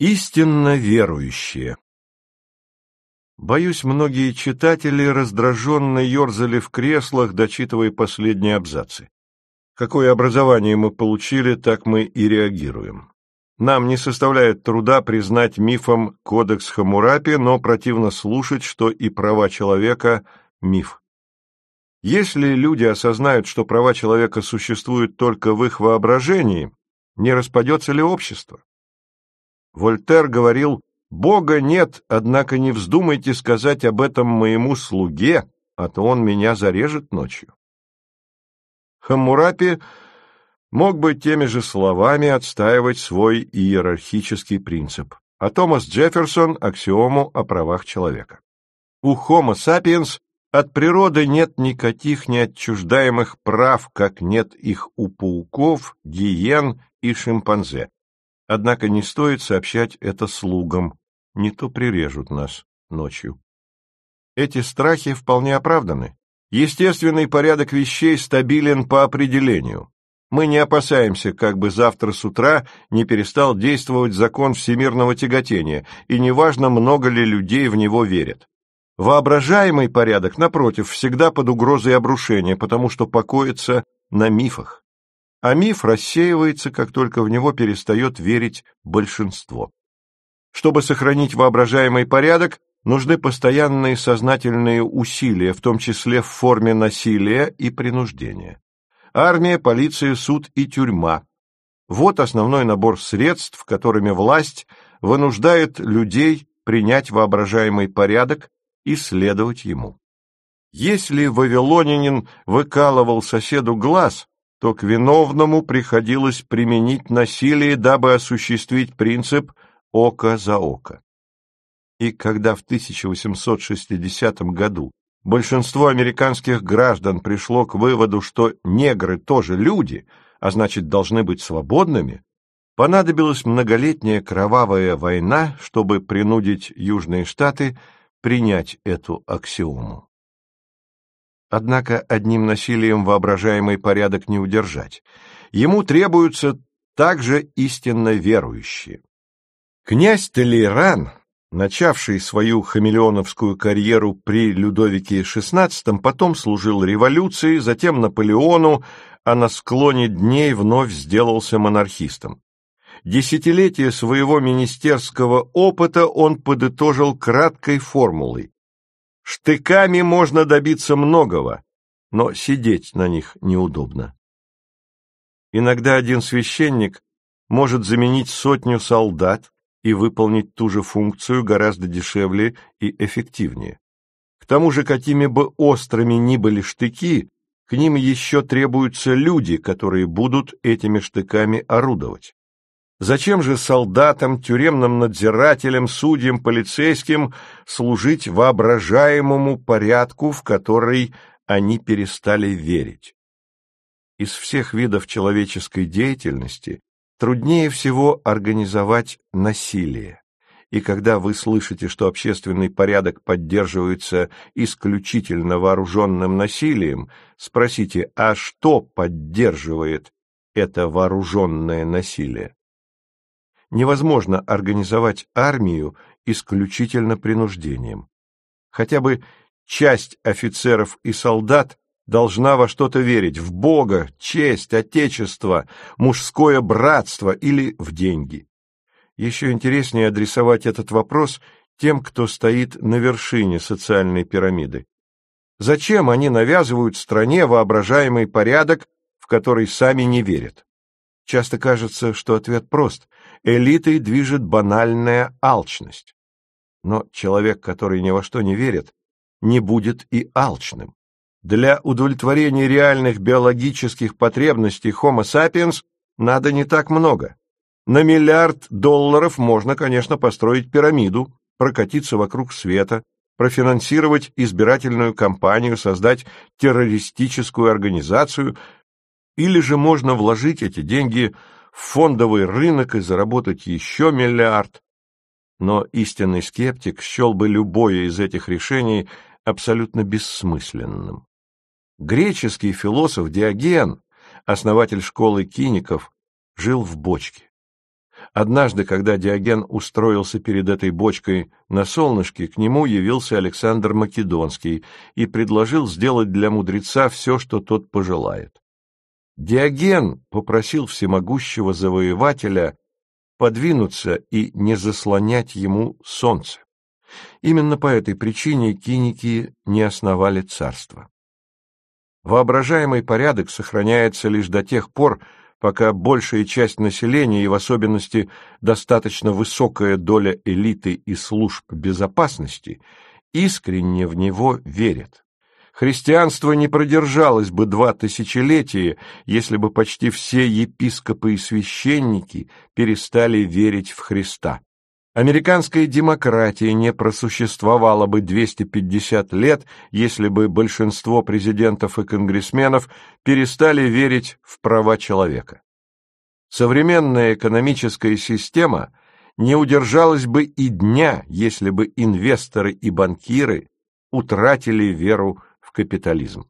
Истинно верующие Боюсь, многие читатели раздраженно ерзали в креслах, дочитывая последние абзацы. Какое образование мы получили, так мы и реагируем. Нам не составляет труда признать мифом Кодекс Хамурапи, но противно слушать, что и права человека – миф. Если люди осознают, что права человека существуют только в их воображении, не распадется ли общество? Вольтер говорил, «Бога нет, однако не вздумайте сказать об этом моему слуге, а то он меня зарежет ночью». Хаммурапи мог бы теми же словами отстаивать свой иерархический принцип, а Томас Джефферсон – аксиому о правах человека. У Homo sapiens от природы нет никаких неотчуждаемых прав, как нет их у пауков, гиен и шимпанзе. Однако не стоит сообщать это слугам, не то прирежут нас ночью. Эти страхи вполне оправданы. Естественный порядок вещей стабилен по определению. Мы не опасаемся, как бы завтра с утра не перестал действовать закон всемирного тяготения, и неважно, много ли людей в него верят. Воображаемый порядок, напротив, всегда под угрозой обрушения, потому что покоится на мифах а миф рассеивается, как только в него перестает верить большинство. Чтобы сохранить воображаемый порядок, нужны постоянные сознательные усилия, в том числе в форме насилия и принуждения. Армия, полиция, суд и тюрьма. Вот основной набор средств, которыми власть вынуждает людей принять воображаемый порядок и следовать ему. Если вавилонянин выкалывал соседу глаз, то к виновному приходилось применить насилие, дабы осуществить принцип «око за око». И когда в 1860 году большинство американских граждан пришло к выводу, что негры тоже люди, а значит должны быть свободными, понадобилась многолетняя кровавая война, чтобы принудить Южные Штаты принять эту аксиому. Однако одним насилием воображаемый порядок не удержать. Ему требуются также истинно верующие. Князь Толейран, начавший свою хамелеоновскую карьеру при Людовике XVI, потом служил революции, затем Наполеону, а на склоне дней вновь сделался монархистом. Десятилетия своего министерского опыта он подытожил краткой формулой Штыками можно добиться многого, но сидеть на них неудобно. Иногда один священник может заменить сотню солдат и выполнить ту же функцию гораздо дешевле и эффективнее. К тому же, какими бы острыми ни были штыки, к ним еще требуются люди, которые будут этими штыками орудовать. Зачем же солдатам, тюремным надзирателям, судьям, полицейским служить воображаемому порядку, в который они перестали верить? Из всех видов человеческой деятельности труднее всего организовать насилие. И когда вы слышите, что общественный порядок поддерживается исключительно вооруженным насилием, спросите, а что поддерживает это вооруженное насилие? Невозможно организовать армию исключительно принуждением. Хотя бы часть офицеров и солдат должна во что-то верить, в Бога, честь, Отечество, мужское братство или в деньги. Еще интереснее адресовать этот вопрос тем, кто стоит на вершине социальной пирамиды. Зачем они навязывают стране воображаемый порядок, в который сами не верят? Часто кажется, что ответ прост. Элитой движет банальная алчность. Но человек, который ни во что не верит, не будет и алчным. Для удовлетворения реальных биологических потребностей Homo sapiens надо не так много. На миллиард долларов можно, конечно, построить пирамиду, прокатиться вокруг света, профинансировать избирательную кампанию, создать террористическую организацию, или же можно вложить эти деньги фондовый рынок и заработать еще миллиард. Но истинный скептик счел бы любое из этих решений абсолютно бессмысленным. Греческий философ Диоген, основатель школы киников, жил в бочке. Однажды, когда Диоген устроился перед этой бочкой на солнышке, к нему явился Александр Македонский и предложил сделать для мудреца все, что тот пожелает. Диоген попросил всемогущего завоевателя подвинуться и не заслонять ему солнце. Именно по этой причине киники не основали царство. Воображаемый порядок сохраняется лишь до тех пор, пока большая часть населения, и в особенности достаточно высокая доля элиты и служб безопасности, искренне в него верят. Христианство не продержалось бы два тысячелетия, если бы почти все епископы и священники перестали верить в Христа. Американская демократия не просуществовала бы 250 лет, если бы большинство президентов и конгрессменов перестали верить в права человека. Современная экономическая система не удержалась бы и дня, если бы инвесторы и банкиры утратили веру капитализм.